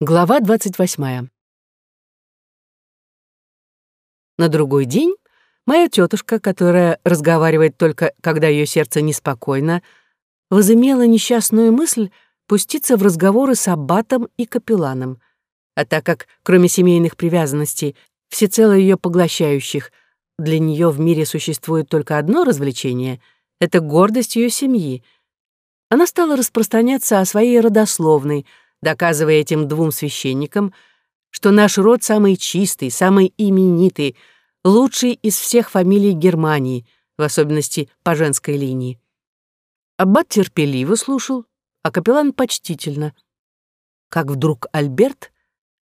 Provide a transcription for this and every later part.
Глава 28. На другой день моя тетушка, которая разговаривает только, когда ее сердце неспокойно, возымела несчастную мысль пуститься в разговоры с аббатом и капелланом. А так как, кроме семейных привязанностей, всецело ее поглощающих, для нее в мире существует только одно развлечение — это гордость ее семьи, она стала распространяться о своей родословной — доказывая этим двум священникам, что наш род самый чистый, самый именитый, лучший из всех фамилий Германии, в особенности по женской линии. Аббат терпеливо слушал, а капеллан почтительно. Как вдруг Альберт,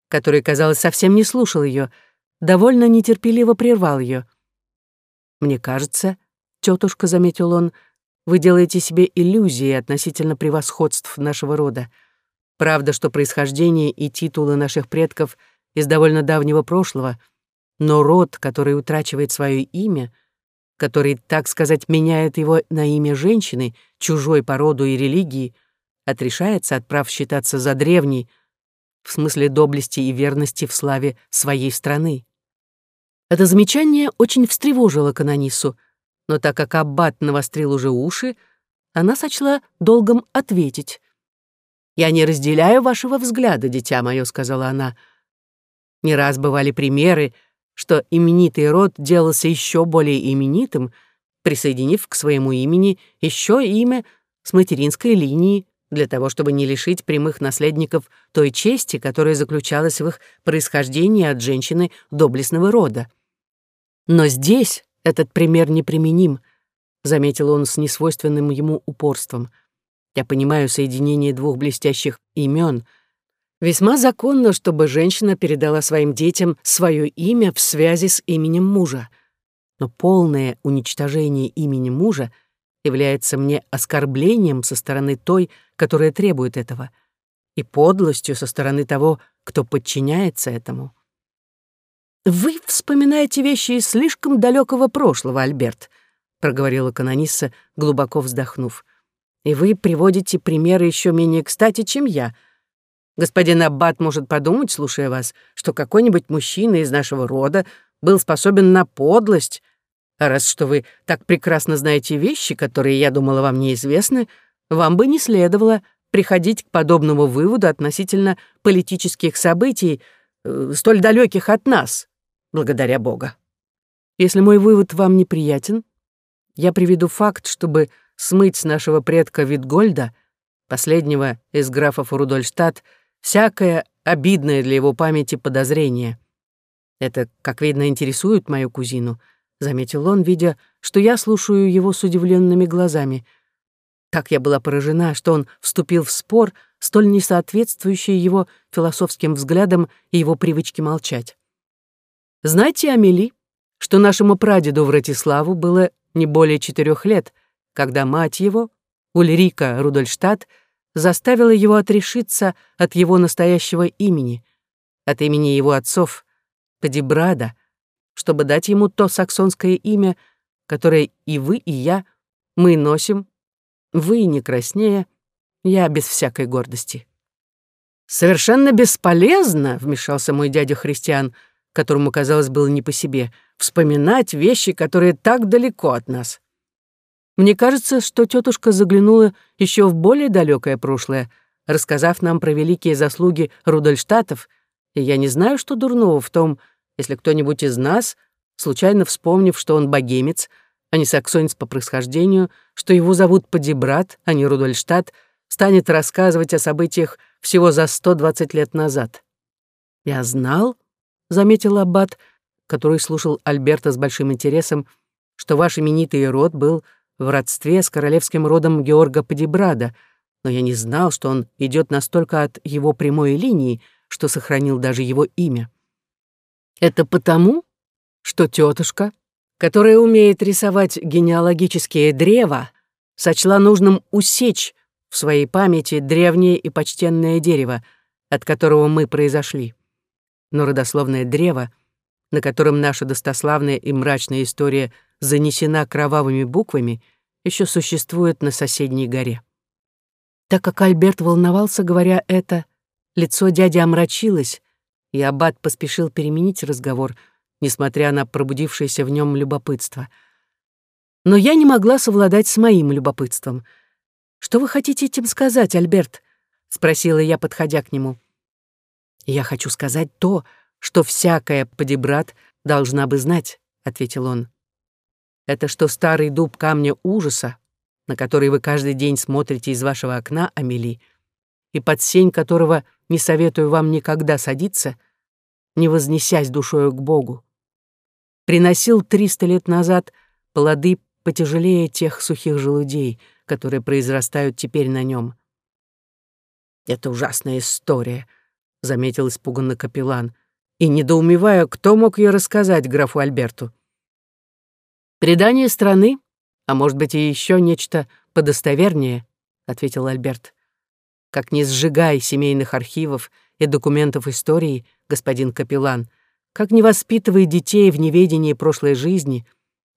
который, казалось, совсем не слушал ее, довольно нетерпеливо прервал ее. «Мне кажется, тетушка, — заметил он, — вы делаете себе иллюзии относительно превосходств нашего рода. Правда, что происхождение и титулы наших предков из довольно давнего прошлого, но род, который утрачивает свое имя, который, так сказать, меняет его на имя женщины, чужой по роду и религии, отрешается от прав считаться за древней, в смысле доблести и верности в славе своей страны. Это замечание очень встревожило канонису, но так как аббат навострил уже уши, она сочла долгом ответить. «Я не разделяю вашего взгляда, дитя мое», — сказала она. Не раз бывали примеры, что именитый род делался еще более именитым, присоединив к своему имени еще имя с материнской линии для того, чтобы не лишить прямых наследников той чести, которая заключалась в их происхождении от женщины доблестного рода. Но здесь этот пример неприменим, заметил он с несвойственным ему упорством — я понимаю соединение двух блестящих имен. Весьма законно, чтобы женщина передала своим детям свое имя в связи с именем мужа. Но полное уничтожение имени мужа является мне оскорблением со стороны той, которая требует этого, и подлостью со стороны того, кто подчиняется этому. «Вы вспоминаете вещи из слишком далекого прошлого, Альберт», — проговорила канонисса, глубоко вздохнув и вы приводите примеры еще менее кстати, чем я. Господин Аббат может подумать, слушая вас, что какой-нибудь мужчина из нашего рода был способен на подлость, а раз что вы так прекрасно знаете вещи, которые, я думала, вам неизвестны, вам бы не следовало приходить к подобному выводу относительно политических событий, э, столь далеких от нас, благодаря Бога. Если мой вывод вам неприятен, я приведу факт, чтобы смыть с нашего предка Витгольда, последнего из графов Рудольштадт, всякое обидное для его памяти подозрение. Это, как видно, интересует мою кузину, заметил он, видя, что я слушаю его с удивленными глазами. Так я была поражена, что он вступил в спор, столь несоответствующий его философским взглядам и его привычке молчать. Знаете, Амели, что нашему прадеду Вратиславу было не более четырех лет — когда мать его, Ульрика Рудольштадт, заставила его отрешиться от его настоящего имени, от имени его отцов, Падибрада, чтобы дать ему то саксонское имя, которое и вы, и я, мы носим, вы не краснее, я без всякой гордости. «Совершенно бесполезно», — вмешался мой дядя Христиан, которому, казалось, было не по себе, «вспоминать вещи, которые так далеко от нас. Мне кажется, что тетушка заглянула еще в более далекое прошлое, рассказав нам про великие заслуги Рудольштатов, и я не знаю, что дурного в том, если кто-нибудь из нас, случайно вспомнив, что он богемец, а не саксонец по происхождению, что его зовут Падибрат, а не Рудольштадт, станет рассказывать о событиях всего за 120 лет назад. «Я знал», — заметил Аббат, который слушал Альберта с большим интересом, что ваш именитый род был в родстве с королевским родом Георга Падибрада, но я не знал, что он идет настолько от его прямой линии, что сохранил даже его имя. Это потому, что тетушка, которая умеет рисовать генеалогические древа, сочла нужным усечь в своей памяти древнее и почтенное дерево, от которого мы произошли. Но родословное древо, на котором наша достославная и мрачная история — занесена кровавыми буквами, еще существует на соседней горе. Так как Альберт волновался, говоря это, Лицо дяди омрачилось, и аббат поспешил переменить разговор, несмотря на пробудившееся в нем любопытство. Но я не могла совладать с моим любопытством. «Что вы хотите этим сказать, Альберт?» — спросила я, подходя к нему. «Я хочу сказать то, что всякая подебрат должна бы знать», — ответил он. «Это что старый дуб камня ужаса, на который вы каждый день смотрите из вашего окна, Амели, и под сень которого не советую вам никогда садиться, не вознесясь душою к Богу. Приносил триста лет назад плоды потяжелее тех сухих желудей, которые произрастают теперь на нем. «Это ужасная история», — заметил испуганно капеллан, и недоумевая, кто мог ее рассказать графу Альберту. «Предание страны, а может быть и еще нечто подостовернее», — ответил Альберт. «Как не сжигай семейных архивов и документов истории, господин капеллан, как не воспитывай детей в неведении прошлой жизни,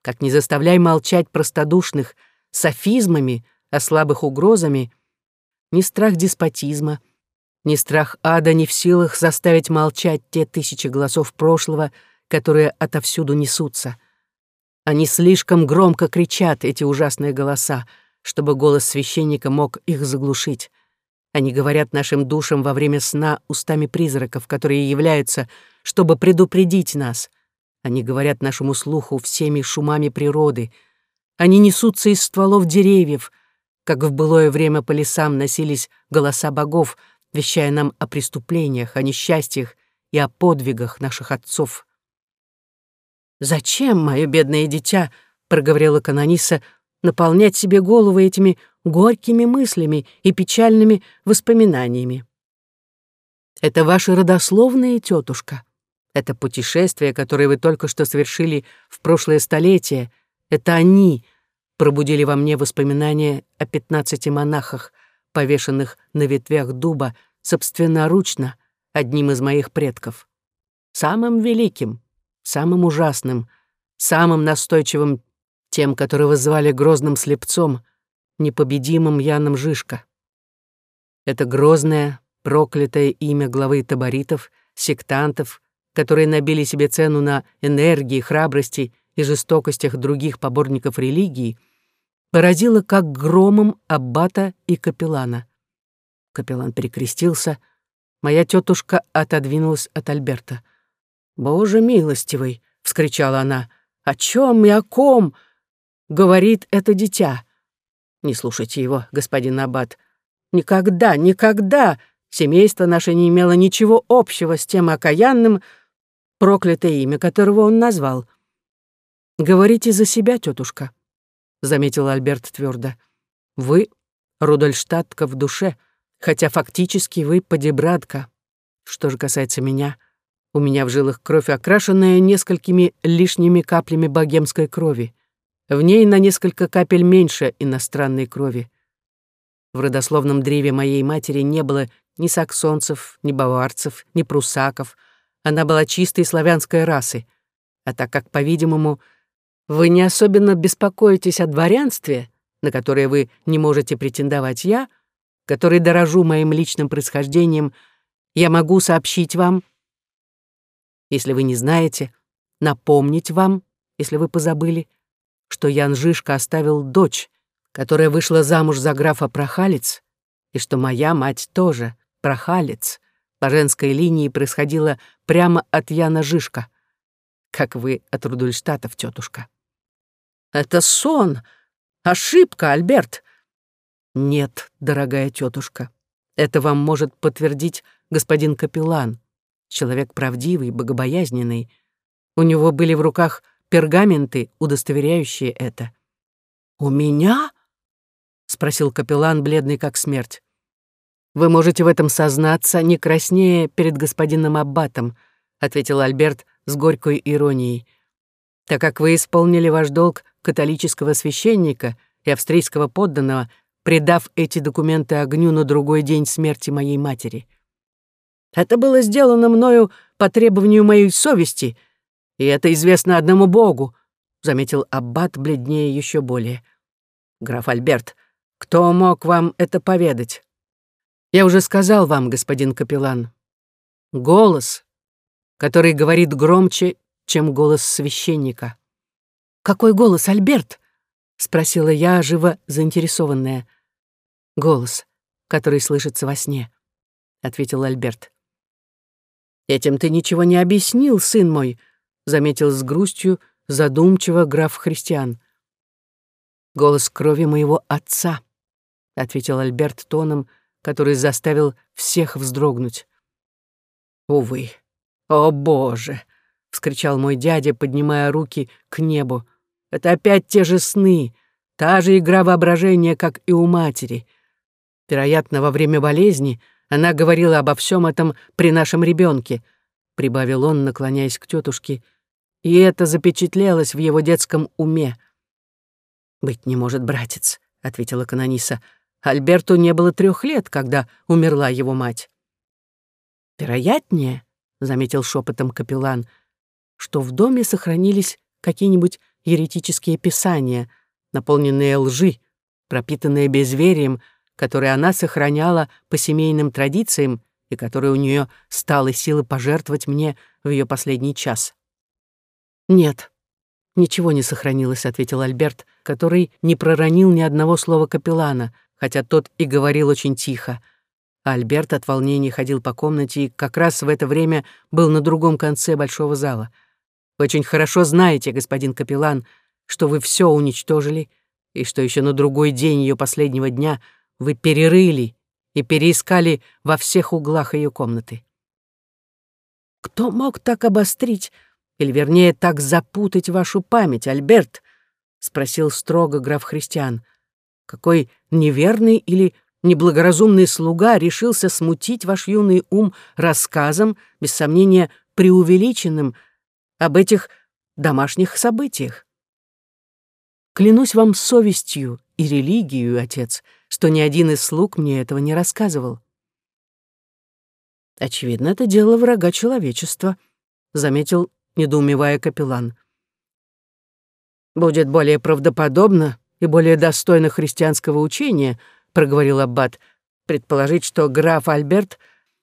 как не заставляй молчать простодушных софизмами, а слабых угрозами, ни страх деспотизма, ни страх ада не в силах заставить молчать те тысячи голосов прошлого, которые отовсюду несутся. Они слишком громко кричат, эти ужасные голоса, чтобы голос священника мог их заглушить. Они говорят нашим душам во время сна устами призраков, которые являются, чтобы предупредить нас. Они говорят нашему слуху всеми шумами природы. Они несутся из стволов деревьев, как в былое время по лесам носились голоса богов, вещая нам о преступлениях, о несчастьях и о подвигах наших отцов. «Зачем, мое бедное дитя?» — проговорила канониса, наполнять себе голову этими горькими мыслями и печальными воспоминаниями. Это ваши родословные, тетушка. Это путешествие, которое вы только что совершили в прошлое столетие. Это они пробудили во мне воспоминания о пятнадцати монахах, повешенных на ветвях дуба собственноручно одним из моих предков. Самым великим, самым ужасным, самым настойчивым тем, которого звали грозным слепцом, непобедимым Яном Жишко. Это грозное, проклятое имя главы таборитов, сектантов, которые набили себе цену на энергии, храбрости и жестокостях других поборников религии, поразило как громом аббата и капеллана. Капеллан перекрестился, моя тетушка отодвинулась от Альберта. «Боже милостивый!» — вскричала она. «О чем и о ком?» — говорит это дитя. Не слушайте его, господин Аббат. Никогда, никогда семейство наше не имело ничего общего с тем окаянным, проклятое имя которого он назвал. «Говорите за себя, тетушка», — заметил Альберт твердо. «Вы Рудольштадтка в душе, хотя фактически вы подебратка. Что же касается меня, у меня в жилах кровь, окрашенная несколькими лишними каплями богемской крови. В ней на несколько капель меньше иностранной крови. В родословном древе моей матери не было ни саксонцев, ни баварцев, ни прусаков. Она была чистой славянской расы. А так как, по-видимому, вы не особенно беспокоитесь о дворянстве, на которое вы не можете претендовать я, который дорожу моим личным происхождением, я могу сообщить вам, если вы не знаете, напомнить вам, если вы позабыли, что Ян Жишка оставил дочь, которая вышла замуж за графа Прохалец, и что моя мать тоже Прохалец. По женской линии происходила прямо от Яна Жишка, как вы от Рудольштатов, тетушка. «Это сон! Ошибка, Альберт!» «Нет, дорогая тетушка, это вам может подтвердить господин капеллан, человек правдивый, богобоязненный. У него были в руках пергаменты, удостоверяющие это. «У меня?» — спросил капеллан, бледный как смерть. «Вы можете в этом сознаться, не краснее перед господином Аббатом», — ответил Альберт с горькой иронией. «Так как вы исполнили ваш долг католического священника и австрийского подданного, предав эти документы огню на другой день смерти моей матери. Это было сделано мною по требованию моей совести — и это известно одному Богу», — заметил Аббат бледнее еще более. «Граф Альберт, кто мог вам это поведать?» Я уже сказал вам, господин капеллан, голос, который говорит громче, чем голос священника. «Какой голос, Альберт?» — спросила я, живо заинтересованная. «Голос, который слышится во сне», — ответил Альберт. «Этим ты ничего не объяснил, сын мой», — заметил с грустью задумчиво граф Христиан. «Голос крови моего отца», — ответил Альберт тоном, который заставил всех вздрогнуть. «Увы, о боже!» — вскричал мой дядя, поднимая руки к небу. «Это опять те же сны, та же игра воображения, как и у матери. Вероятно, во время болезни она говорила обо всем этом при нашем ребенке, прибавил он, наклоняясь к тетушке, и это запечатлелось в его детском уме. «Быть не может, братец», — ответила канониса. «Альберту не было трех лет, когда умерла его мать». «Вероятнее», — заметил шепотом капеллан, «что в доме сохранились какие-нибудь еретические писания, наполненные лжи, пропитанные безверием, которые она сохраняла по семейным традициям и которые у нее стало силы пожертвовать мне в ее последний час. «Нет, ничего не сохранилось», — ответил Альберт, который не проронил ни одного слова капеллана, хотя тот и говорил очень тихо. Альберт от волнения ходил по комнате и как раз в это время был на другом конце большого зала. «Вы очень хорошо знаете, господин капеллан, что вы все уничтожили, и что еще на другой день ее последнего дня — вы перерыли и переискали во всех углах ее комнаты. Кто мог так обострить, или, вернее, так запутать вашу память, Альберт? — спросил строго граф Христиан. Какой неверный или неблагоразумный слуга решился смутить ваш юный ум рассказом, без сомнения, преувеличенным, об этих домашних событиях? Клянусь вам совестью и религию, отец, что ни один из слуг мне этого не рассказывал. Очевидно, это дело врага человечества, заметил, недоумевая капеллан. Будет более правдоподобно и более достойно христианского учения, проговорил аббат, предположить, что граф Альберт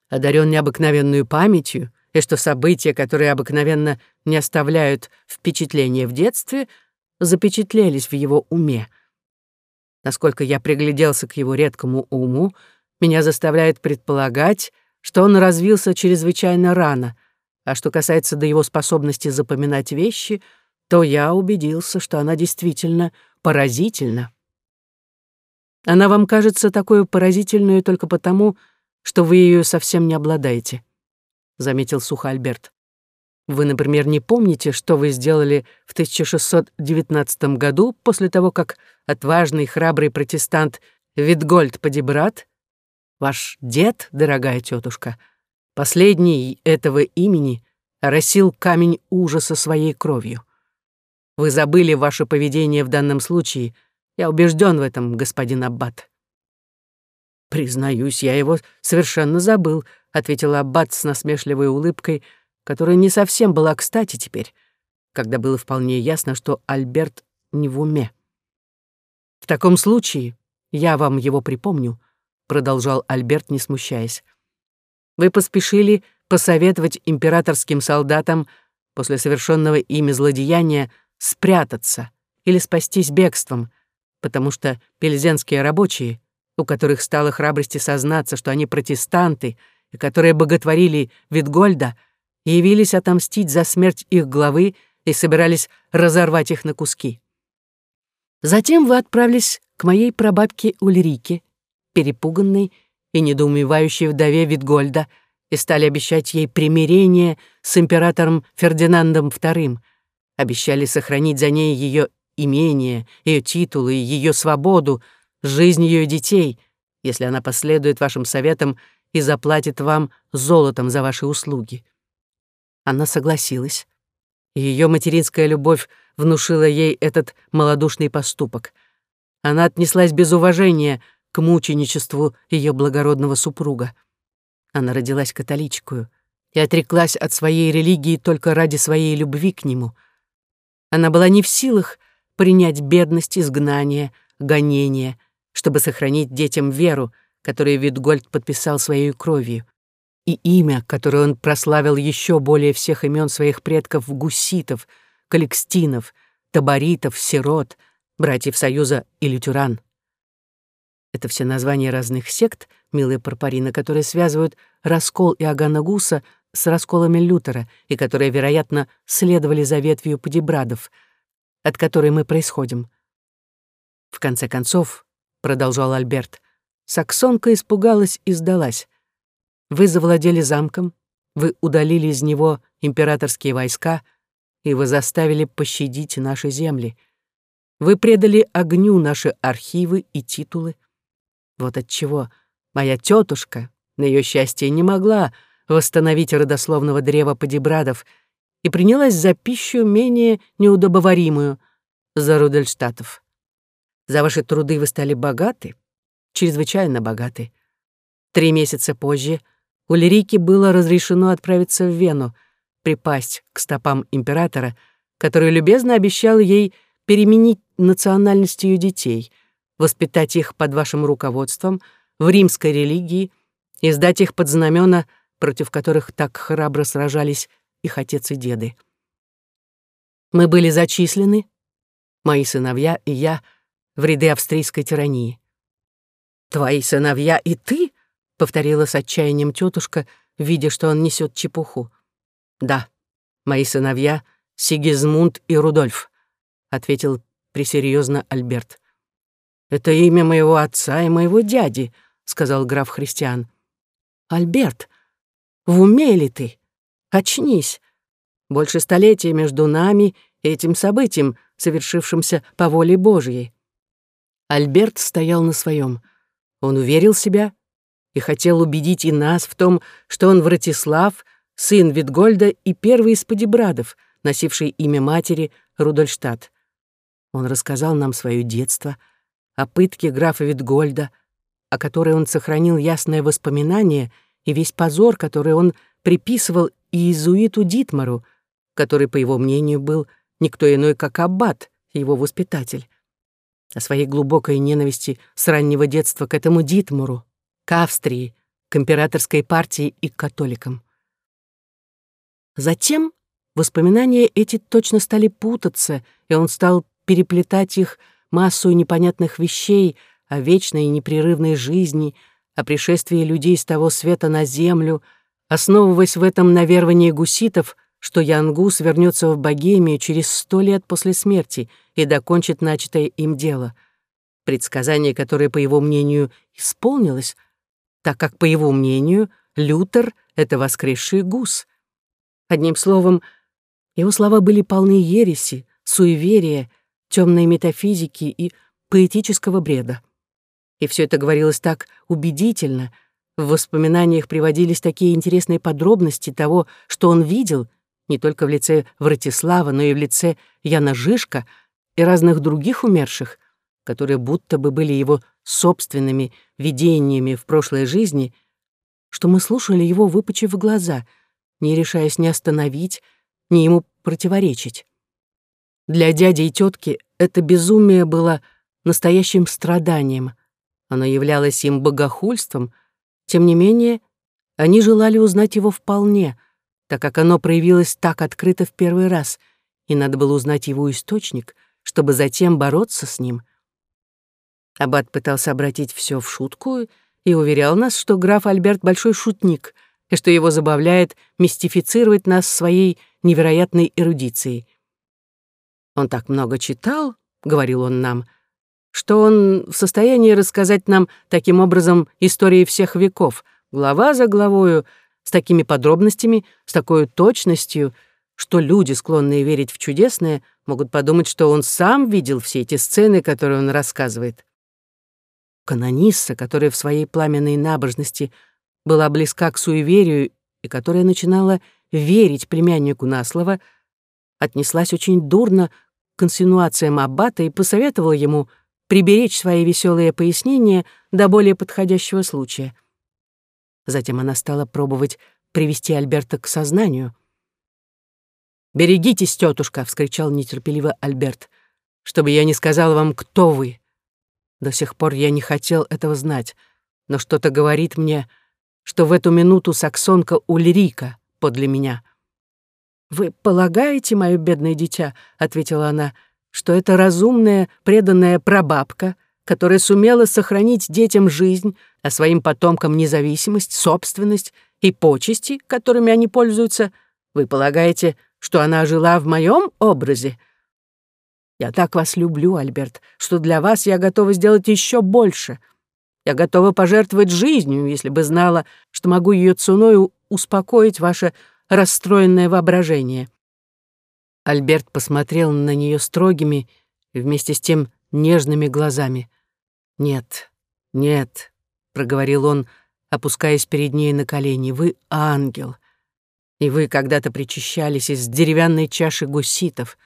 одарен необыкновенную памятью, и что события, которые обыкновенно не оставляют впечатления в детстве, запечатлелись в его уме. Насколько я пригляделся к его редкому уму, меня заставляет предполагать, что он развился чрезвычайно рано, а что касается до его способности запоминать вещи, то я убедился, что она действительно поразительна. Она вам кажется такой поразительной только потому, что вы ее совсем не обладаете, — заметил сухо Альберт. Вы, например, не помните, что вы сделали в 1619 году после того, как отважный храбрый протестант Витгольд Падибрат, ваш дед, дорогая тетушка, последний этого имени, оросил камень ужаса своей кровью. Вы забыли ваше поведение в данном случае. Я убежден в этом, господин Аббат. «Признаюсь, я его совершенно забыл», — ответил Аббат с насмешливой улыбкой, которая не совсем была кстати теперь, когда было вполне ясно, что Альберт не в уме. «В таком случае я вам его припомню», — продолжал Альберт, не смущаясь. «Вы поспешили посоветовать императорским солдатам после совершенного ими злодеяния спрятаться или спастись бегством, потому что пельзенские рабочие, у которых стало храбрости сознаться, что они протестанты, и которые боготворили Витгольда, явились отомстить за смерть их главы и собирались разорвать их на куски. Затем вы отправились к моей прабабке Ульрике, перепуганной и недоумевающей вдове Витгольда, и стали обещать ей примирение с императором Фердинандом II, обещали сохранить за ней ее имение, ее титулы, ее свободу, жизнь ее детей, если она последует вашим советам и заплатит вам золотом за ваши услуги. Она согласилась. Ее материнская любовь внушила ей этот малодушный поступок. Она отнеслась без уважения к мученичеству ее благородного супруга. Она родилась католичкою и отреклась от своей религии только ради своей любви к нему. Она была не в силах принять бедность, изгнание, гонение, чтобы сохранить детям веру, которое Витгольд подписал своей кровью, и имя, которое он прославил еще более всех имен своих предков гуситов, каликстинов, таборитов, сирот, братьев Союза и лютеран. Это все названия разных сект, милые Парпарина, которые связывают раскол Иоганна Гуса с расколами Лютера и которые, вероятно, следовали за ветвью Падибрадов, от которой мы происходим. В конце концов, — продолжал Альберт, — саксонка испугалась и сдалась. Вы завладели замком, вы удалили из него императорские войска, и вы заставили пощадить наши земли. Вы предали огню наши архивы и титулы. Вот отчего моя тетушка, на ее счастье, не могла восстановить родословного древа Падибрадов и принялась за пищу менее неудобоваримую, за Рудельштатов. За ваши труды вы стали богаты, чрезвычайно богаты. Три месяца позже Ульрике было разрешено отправиться в Вену, припасть к стопам императора, который любезно обещал ей переменить национальность ее детей, воспитать их под вашим руководством в римской религии и сдать их под знамена, против которых так храбро сражались их отец и деды. Мы были зачислены, мои сыновья и я — в ряды австрийской тирании. «Твои сыновья и ты?» — повторила с отчаянием тетушка, видя, что он несет чепуху. «Да, мои сыновья Сигизмунд и Рудольф», — ответил пресерьезно Альберт. «Это имя моего отца и моего дяди», — сказал граф Христиан. «Альберт, в уме ли ты? Очнись. Больше столетия между нами и этим событием, совершившимся по воле Божьей. Альберт стоял на своем. Он уверил себя и хотел убедить и нас в том, что он Вратислав, сын Витгольда и первый из подебрадов, носивший имя матери Рудольштадт. Он рассказал нам свое детство, о пытке графа Витгольда, о которой он сохранил ясное воспоминание и весь позор, который он приписывал иезуиту Дитмару, который, по его мнению, был никто иной, как аббат, его воспитатель о своей глубокой ненависти с раннего детства к этому Дитмуру, к Австрии, к императорской партии и к католикам. Затем воспоминания эти точно стали путаться, и он стал переплетать их массу непонятных вещей о вечной и непрерывной жизни, о пришествии людей с того света на землю, основываясь в этом на веровании гуситов что Янгус вернется в Богемию через сто лет после смерти и докончит начатое им дело. Предсказание, которое, по его мнению, исполнилось, так как, по его мнению, Лютер — это воскресший гус. Одним словом, его слова были полны ереси, суеверия, темной метафизики и поэтического бреда. И все это говорилось так убедительно, в воспоминаниях приводились такие интересные подробности того, что он видел не только в лице Вратислава, но и в лице Яна Жишка и разных других умерших, которые будто бы были его собственными видениями в прошлой жизни, что мы слушали его, выпучив глаза, не решаясь ни остановить, ни ему противоречить. Для дяди и тетки это безумие было настоящим страданием. Оно являлось им богохульством, тем не менее, они желали узнать его вполне — так как оно проявилось так открыто в первый раз, и надо было узнать его источник, чтобы затем бороться с ним. Аббат пытался обратить все в шутку и уверял нас, что граф Альберт — большой шутник, и что его забавляет мистифицировать нас своей невероятной эрудицией. «Он так много читал», — говорил он нам, — что он в состоянии рассказать нам таким образом истории всех веков, глава за главою, с такими подробностями, с такой точностью, что люди, склонные верить в чудесное, могут подумать, что он сам видел все эти сцены, которые он рассказывает. Канонисса, которая в своей пламенной набожности была близка к суеверию и которая начинала верить племяннику на слово, отнеслась очень дурно к инсинуациям аббата и посоветовала ему приберечь свои веселые пояснения до более подходящего случая — Затем она стала пробовать привести Альберта к сознанию. «Берегитесь, тетушка!» — вскричал нетерпеливо Альберт. «Чтобы я не сказал вам, кто вы. До сих пор я не хотел этого знать. но что-то говорит мне, что в эту минуту саксонка Ульрика подле меня. «Вы полагаете, мое бедное дитя, — ответила она, — что это разумная, преданная прабабка, которая сумела сохранить детям жизнь, а своим потомкам независимость, собственность и почести, которыми они пользуются, вы полагаете, что она жила в моем образе? Я так вас люблю, Альберт, что для вас я готова сделать еще больше. Я готова пожертвовать жизнью, если бы знала, что могу ее ценой успокоить ваше расстроенное воображение. Альберт посмотрел на нее строгими и вместе с тем нежными глазами. «Нет, нет», — проговорил он, опускаясь перед ней на колени, — «вы ангел, и вы когда-то причащались из деревянной чаши гуситов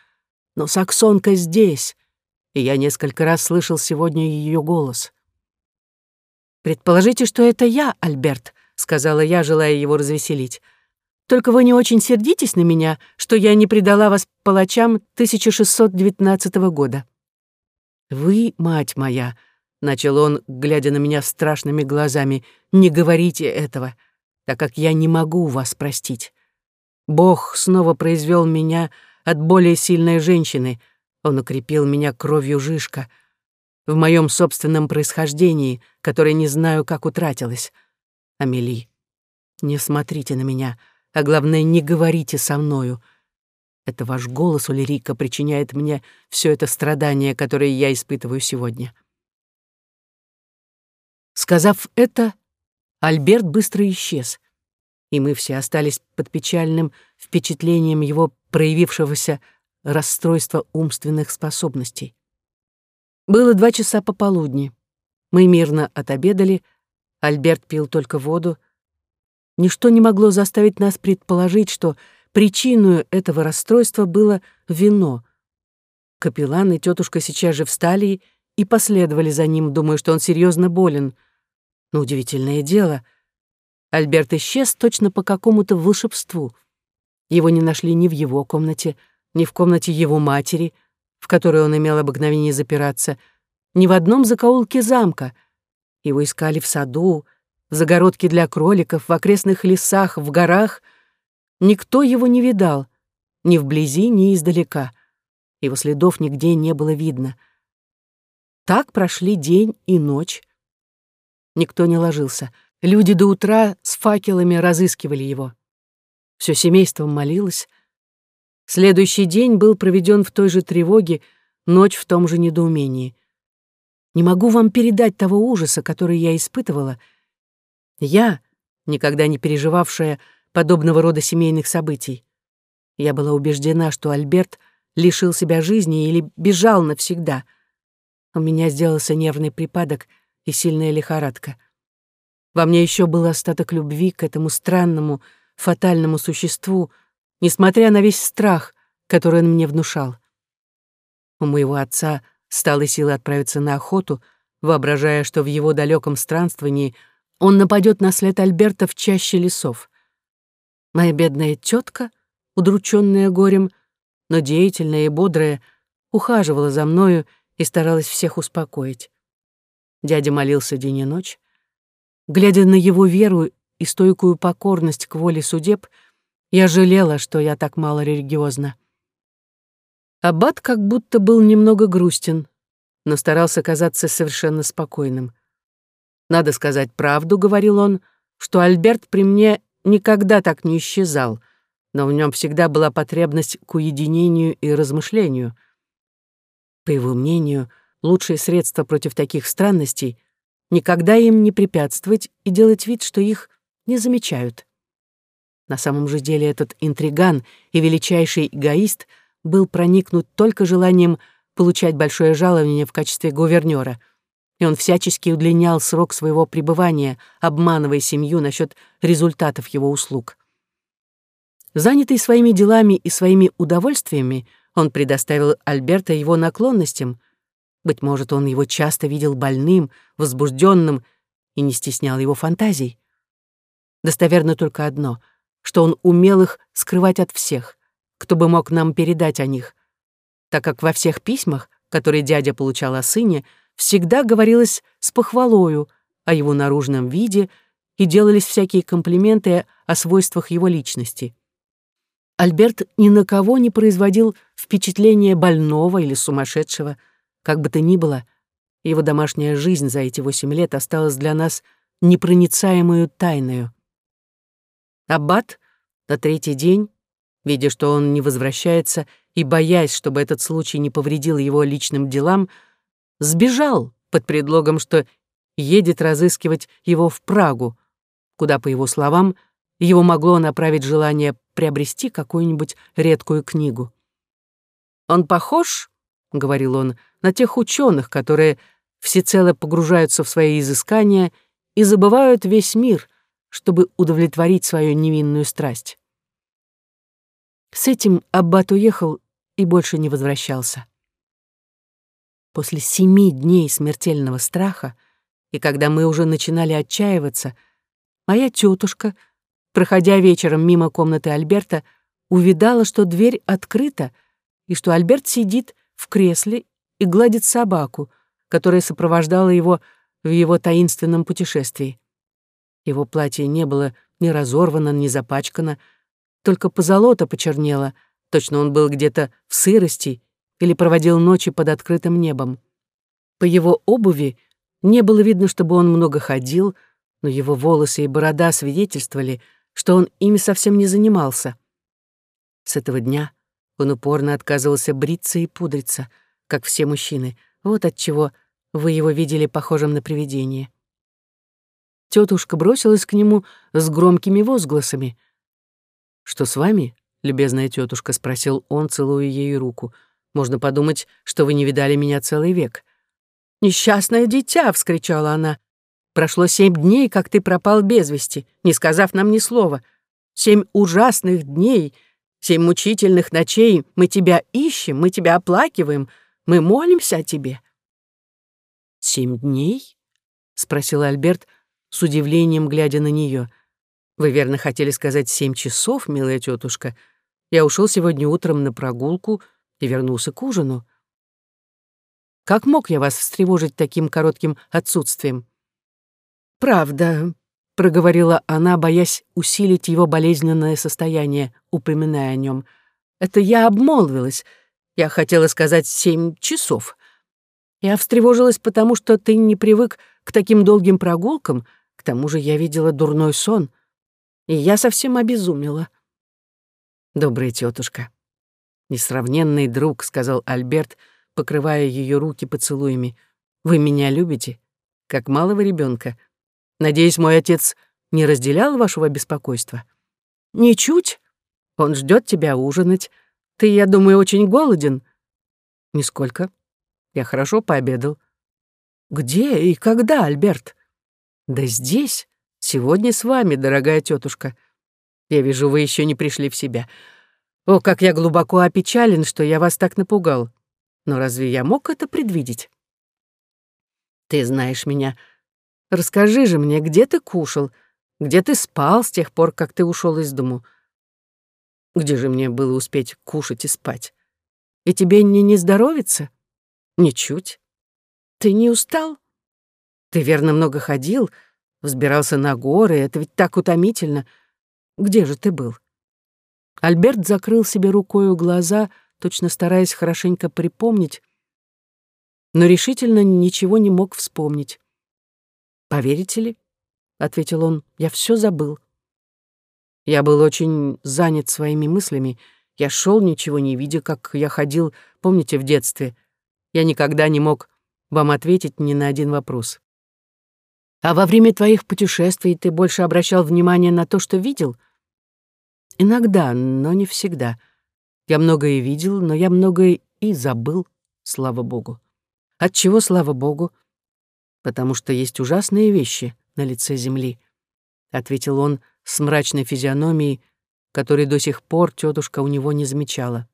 но саксонка здесь, и я несколько раз слышал сегодня ее голос. «Предположите, что это я, Альберт», — сказала я, желая его развеселить. «Только вы не очень сердитесь на меня, что я не предала вас палачам 1619 года». «Вы, мать моя», — начал он, глядя на меня страшными глазами, — «не говорите этого, так как я не могу вас простить. Бог снова произвел меня от более сильной женщины. Он укрепил меня кровью Жишка. В моем собственном происхождении, которое не знаю, как утратилось. Амели, не смотрите на меня, а главное, не говорите со мною. Это ваш голос, Улерика, причиняет мне все это страдание, которое я испытываю сегодня. Сказав это, Альберт быстро исчез, и мы все остались под печальным впечатлением его проявившегося расстройства умственных способностей. Было два часа пополудни. Мы мирно отобедали, Альберт пил только воду. Ничто не могло заставить нас предположить, что причиной этого расстройства было вино. Капеллан и тетушка сейчас же встали и последовали за ним, думая, что он серьезно болен. Но удивительное дело, Альберт исчез точно по какому-то волшебству — его не нашли ни в его комнате, ни в комнате его матери, в которой он имел обыкновение запираться, ни в одном закоулке замка. Его искали в саду, в загородке для кроликов, в окрестных лесах, в горах. Никто его не видал, ни вблизи, ни издалека. Его следов нигде не было видно. Так прошли день и ночь. Никто не ложился. Люди до утра с факелами разыскивали его. Все семейство молилось. Следующий день был проведен в той же тревоге, ночь в том же недоумении. Не могу вам передать того ужаса, который я испытывала. Я, никогда не переживавшая подобного рода семейных событий. Я была убеждена, что Альберт лишил себя жизни или бежал навсегда. У меня сделался нервный припадок и сильная лихорадка. Во мне еще был остаток любви к этому странному, фатальному существу, несмотря на весь страх, который он мне внушал. У моего отца стало силы отправиться на охоту, воображая, что в его далеком странствовании он нападет на след Альберта в чаще лесов. Моя бедная тетка, удрученная горем, но деятельная и бодрая, ухаживала за мною и старалась всех успокоить. Дядя молился день и ночь. Глядя на его веру и стойкую покорность к воле судеб, я жалела, что я так мало религиозна. Аббат как будто был немного грустен, но старался казаться совершенно спокойным. «Надо сказать правду», — говорил он, «что Альберт при мне никогда так не исчезал, но в нем всегда была потребность к уединению и размышлению. По его мнению, лучшее средство против таких странностей — никогда им не препятствовать и делать вид, что их не замечают. На самом же деле этот интриган и величайший эгоист был проникнут только желанием получать большое жалование в качестве гувернера, и он всячески удлинял срок своего пребывания, обманывая семью насчет результатов его услуг. Занятый своими делами и своими удовольствиями, он предоставил Альберта его наклонностям. Быть может, он его часто видел больным, возбужденным и не стеснял его фантазий. Достоверно только одно, что он умел их скрывать от всех, кто бы мог нам передать о них, так как во всех письмах, которые дядя получал о сыне, всегда говорилось с похвалою о его наружном виде и делались всякие комплименты о свойствах его личности. Альберт ни на кого не производил впечатления больного или сумасшедшего. Как бы то ни было, его домашняя жизнь за эти восемь лет осталась для нас непроницаемую тайною. Аббат на третий день, видя, что он не возвращается, и боясь, чтобы этот случай не повредил его личным делам, сбежал под предлогом, что едет разыскивать его в Прагу, куда, по его словам, его могло направить желание приобрести какую-нибудь редкую книгу. «Он похож, — говорил он, — на тех ученых, которые всецело погружаются в свои изыскания и забывают весь мир, чтобы удовлетворить свою невинную страсть». С этим Аббат уехал и больше не возвращался. После семи дней смертельного страха, и когда мы уже начинали отчаиваться, моя тетушка, проходя вечером мимо комнаты Альберта, увидала, что дверь открыта и что Альберт сидит в кресле и гладит собаку, которая сопровождала его в его таинственном путешествии. Его платье не было ни разорвано, ни запачкано, только позолота почернела, точно он был где-то в сырости или проводил ночи под открытым небом. По его обуви не было видно, чтобы он много ходил, но его волосы и борода свидетельствовали, что он ими совсем не занимался. С этого дня он упорно отказывался бриться и пудриться, как все мужчины. Вот отчего вы его видели похожим на привидение. Тетушка бросилась к нему с громкими возгласами. «Что с вами?» — любезная тетушка спросил он, целуя ей руку — можно подумать, что вы не видали меня целый век». «Несчастное дитя!» — вскричала она. «Прошло семь дней, как ты пропал без вести, не сказав нам ни слова. Семь ужасных дней, семь мучительных ночей мы тебя ищем, мы тебя оплакиваем, мы молимся о тебе». «Семь дней?» — спросил Альберт с удивлением, глядя на нее. «Вы верно хотели сказать семь часов, милая тетушка. Я ушел сегодня утром на прогулку, — и вернулся к ужину. Как мог я вас встревожить таким коротким отсутствием? Правда, проговорила она, боясь усилить его болезненное состояние, упоминая о нем. Это я обмолвилась. Я хотела сказать семь часов. Я встревожилась потому, что ты не привык к таким долгим прогулкам, к тому же я видела дурной сон, и я совсем обезумела. Добрая тетушка, «Несравненный друг», — сказал Альберт, покрывая ее руки поцелуями. «Вы меня любите, как малого ребенка. Надеюсь, мой отец не разделял вашего беспокойства?» «Ничуть. Он ждет тебя ужинать. Ты, я думаю, очень голоден». «Нисколько. Я хорошо пообедал». «Где и когда, Альберт?» «Да здесь. Сегодня с вами, дорогая тетушка. Я вижу, вы еще не пришли в себя. О, как я глубоко опечален, что я вас так напугал. Но разве я мог это предвидеть? Ты знаешь меня. Расскажи же мне, где ты кушал, где ты спал с тех пор, как ты ушел из дому. Где же мне было успеть кушать и спать? И тебе не не здоровится? Ничуть. Ты не устал? Ты верно много ходил, взбирался на горы, это ведь так утомительно. Где же ты был? Альберт закрыл себе рукою глаза, точно стараясь хорошенько припомнить, но решительно ничего не мог вспомнить. «Поверите ли?» — ответил он. «Я все забыл. Я был очень занят своими мыслями. Я шел, ничего не видя, как я ходил, помните, в детстве. Я никогда не мог вам ответить ни на один вопрос. А во время твоих путешествий ты больше обращал внимание на то, что видел — Иногда, но не всегда. Я многое видел, но я многое и забыл, слава богу. От чего слава богу? Потому что есть ужасные вещи на лице земли, ответил он с мрачной физиономией, которой до сих пор тетушка у него не замечала.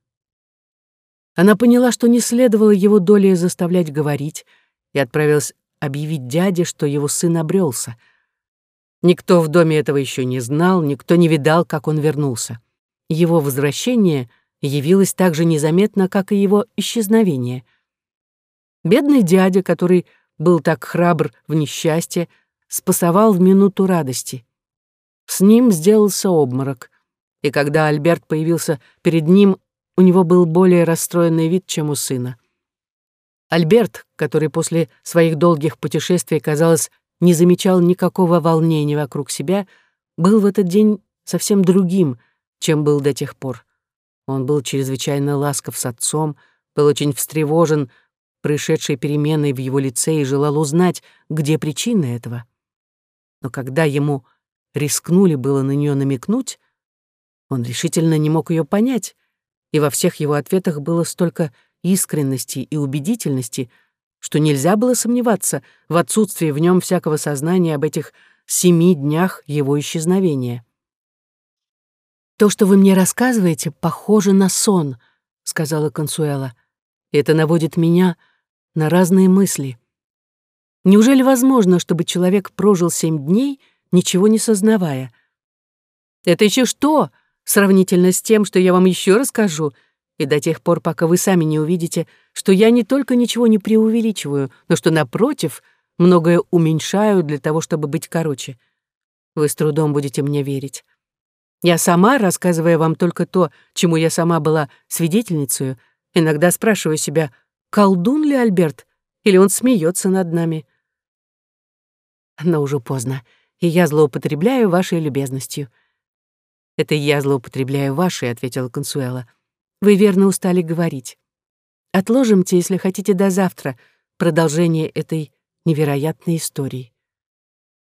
Она поняла, что не следовало его долей заставлять говорить, и отправилась объявить дяде, что его сын обрелся — Никто в доме этого еще не знал, никто не видал, как он вернулся. Его возвращение явилось так же незаметно, как и его исчезновение. Бедный дядя, который был так храбр в несчастье, спасовал в минуту радости. С ним сделался обморок, и когда Альберт появился перед ним, у него был более расстроенный вид, чем у сына. Альберт, который после своих долгих путешествий, казалось, не замечал никакого волнения вокруг себя, был в этот день совсем другим, чем был до тех пор. Он был чрезвычайно ласков с отцом, был очень встревожен происшедшей переменой в его лице и желал узнать, где причина этого. Но когда ему рискнули было на нее намекнуть, он решительно не мог ее понять, и во всех его ответах было столько искренности и убедительности, что нельзя было сомневаться в отсутствии в нем всякого сознания об этих семи днях его исчезновения. «То, что вы мне рассказываете, похоже на сон», — сказала Консуэла. «Это наводит меня на разные мысли. Неужели возможно, чтобы человек прожил семь дней, ничего не сознавая? Это еще что, сравнительно с тем, что я вам еще расскажу, и до тех пор, пока вы сами не увидите, что я не только ничего не преувеличиваю, но что, напротив, многое уменьшаю для того, чтобы быть короче. Вы с трудом будете мне верить. Я сама, рассказывая вам только то, чему я сама была свидетельницей, иногда спрашиваю себя, колдун ли Альберт, или он смеется над нами. Но уже поздно, и я злоупотребляю вашей любезностью. «Это я злоупотребляю вашей», — ответила Консуэла. «Вы верно устали говорить. Отложимте, если хотите, до завтра продолжение этой невероятной истории».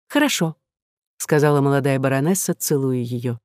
«Хорошо», — сказала молодая баронесса, целуя ее.